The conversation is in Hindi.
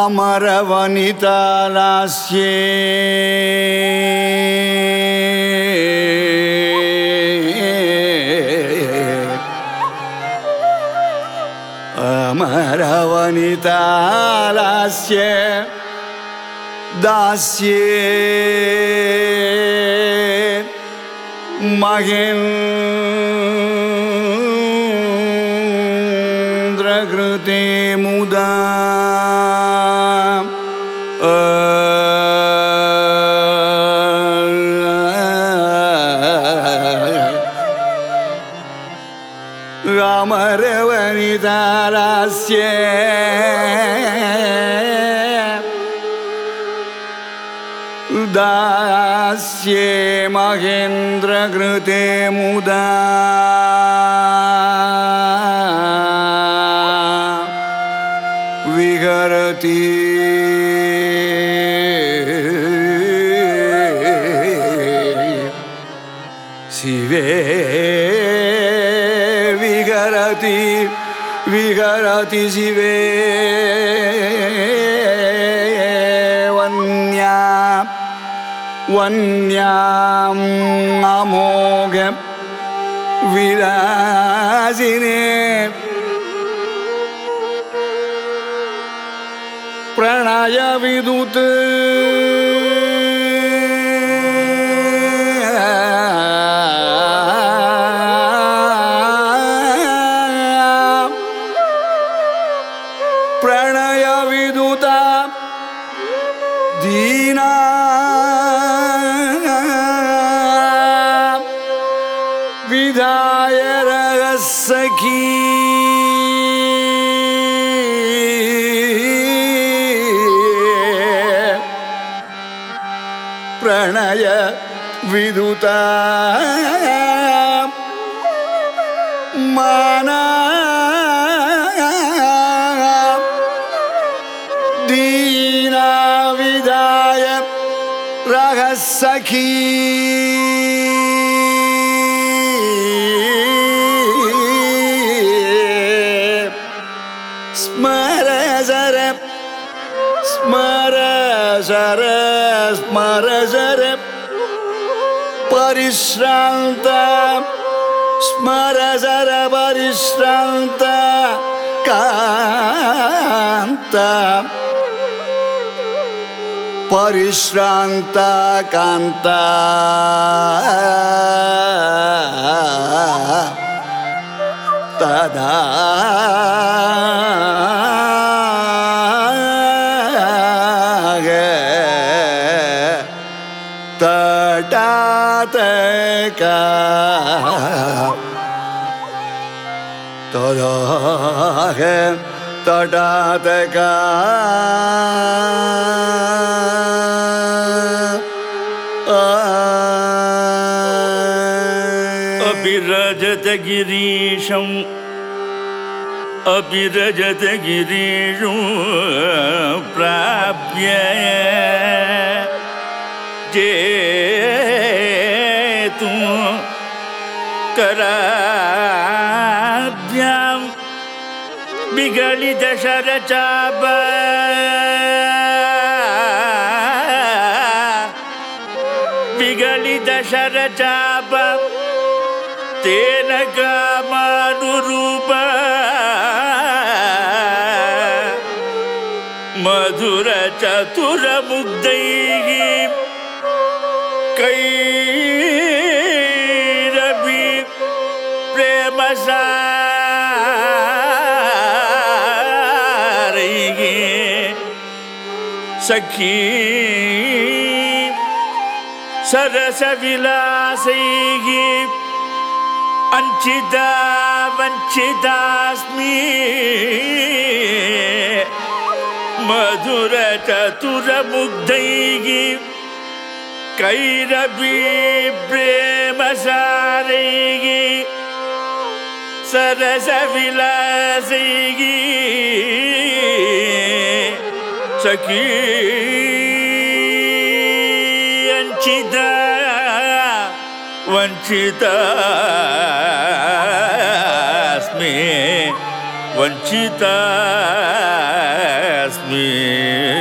ಅಮರ ವನಿತಾಲಾಸ್ಯೇ ಅಮರ ವನಿತಾಲಾಸ್ಯ ದಾಸ್ಯೇ ಮಹಿನ್ कृते मुदा रामरवनितारास्य उदास्ये महेन्द्र कृते मुदा विहरति शिवे विहरति विहरति शिवे वन्या वन्यां अमोघ विराजिने शरणाय विदुत प्रणय विदुता दीना विधाय रहस्य ಪ್ರಣಯ ವಿದುತ ಮಾನ दीनाविदाय रहः सखी स्मर स्मर परिश्रन्त स्मररा परिश्रन्त कान्त परिश्रन्ता तटात का तरो है तटात का अभिरजतगिरीशम् प्राप्य जे तूं कराभ्यां दशर विगलितशरचाप तेन कामानुरूप मधुरचतुरमुग्धैः कई रवि प्रेम सारी सखी सरस विलासी अंचिता वंचितास्मी मधुर चतुर मुग्धैगी ಕೈರಬಿ ಪ್ರೇಮ ಸಾರಿಗೆ ಸರಸ ವಿಲಾಸಿಗಿ ಸಖಿ ವಂಚಿತ ವಂಚಿತ ಸ್ಮೇ ವಂಚಿತ ಸ್ಮೇ